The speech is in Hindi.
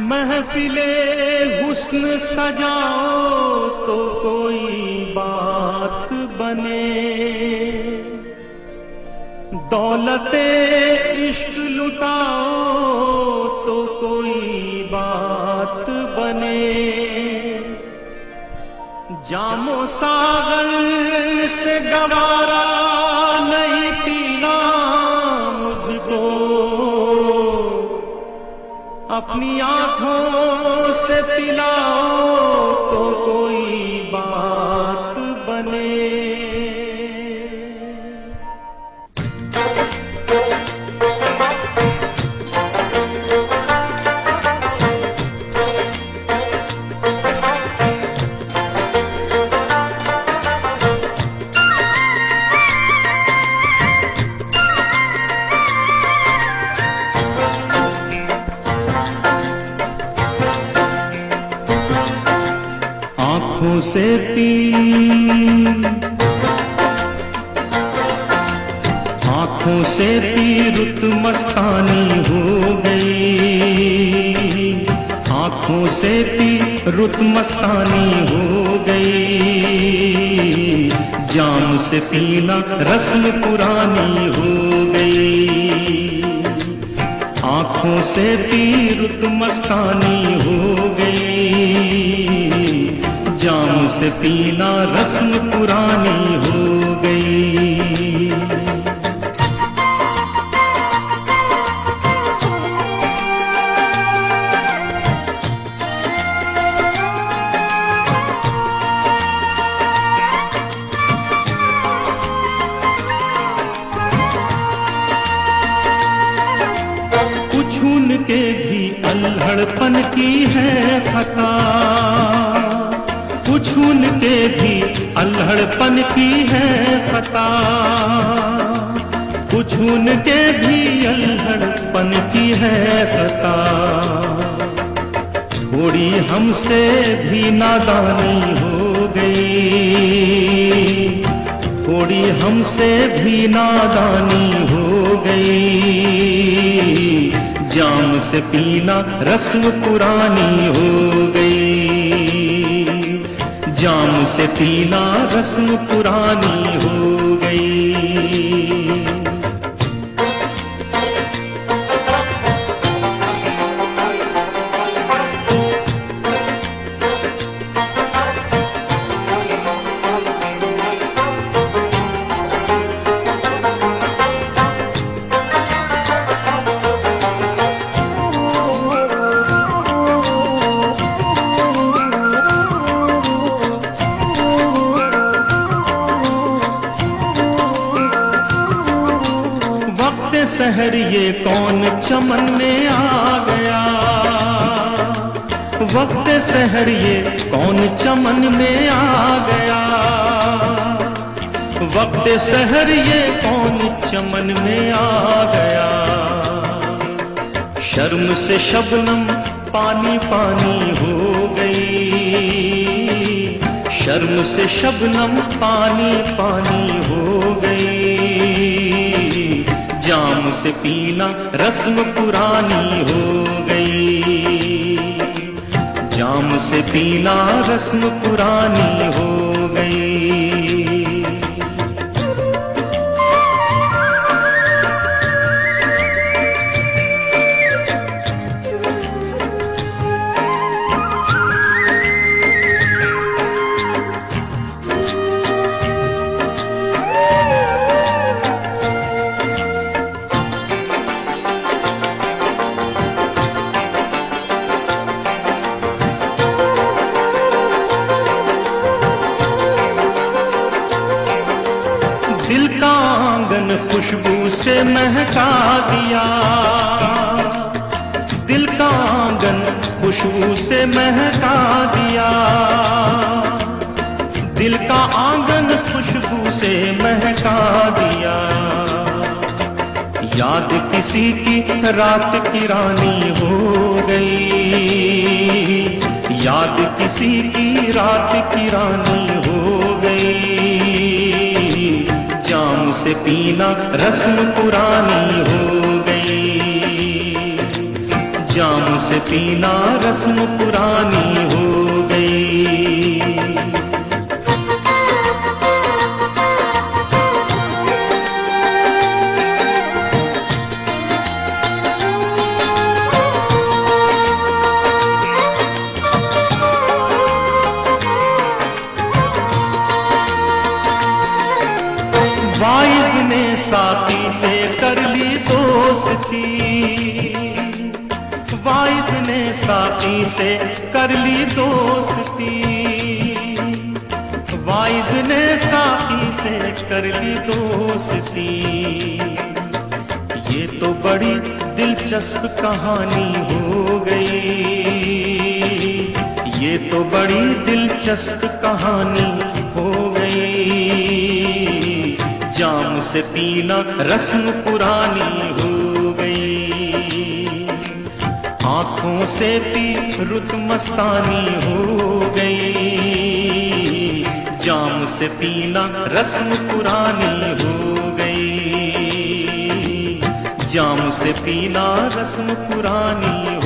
महफिले हुस्न सजाओ तो कोई बात बने। दौलते इश्क लुटाओ तो कोई बात बने। जामो सागर से गवारा अपनी आँखों से पिलाओ से पी आँखों से पी रुत मस्तानी हो गई। आँखों से पी रुत मस्तानी हो गई। जाम से पीना रस्म पुरानी हो गई। आँखों से पी रुत मस्तानी हो गई। जाम से पीना रस्म पुरानी हो गई। कुछ उनके भी अल्हड़पन की है खता। कुछ उनके भी अल्हड़पन की है खता कुछ उनके भी अल्हड़पन की है खता थोड़ी हमसे भी नादानी हो गई। थोड़ी हमसे भी नादानी हो गई। जाम से पीना रस्म पुरानी हो गई। जाम से पीना रस्म पुरानी हो। चमन में आ गया। वक्त सहर ये कौन चमन में आ गया। वक्त सहर ये कौन चमन में आ गया। शर्म से शबनम पानी पानी हो गई। शर्म से शबनम पानी पानी हो गई। पीना रस्म पुरानी हो गई। जाम से पीना रस्म पुरानी हो से महका दिया। दिल का आँगन खुशबू से महका दिया। दिल का आँगन खुशबू से महका दिया। याद किसी की रात की रानी हो गई। याद किसी की रात की रानी हो से पीना रस्म पुरानी हो गई। जाम से पीना रस्म पुरानी हो वाइज ने साथी से कर ली दोस्ती। वाइज ने साथी से कर ली दोस्ती। वाइज ने साथी से कर ली दोस्ती। ये तो बड़ी दिलचस्प कहानी हो गई। ये तो बड़ी दिलचस्प कहानी से पीना रस्म पुरानी हो गई। आँखों से पी रुत मस्तानी हो गई। जाम से पीना रस्म पुरानी हो गई। जाम से पीना रस्म पुरानी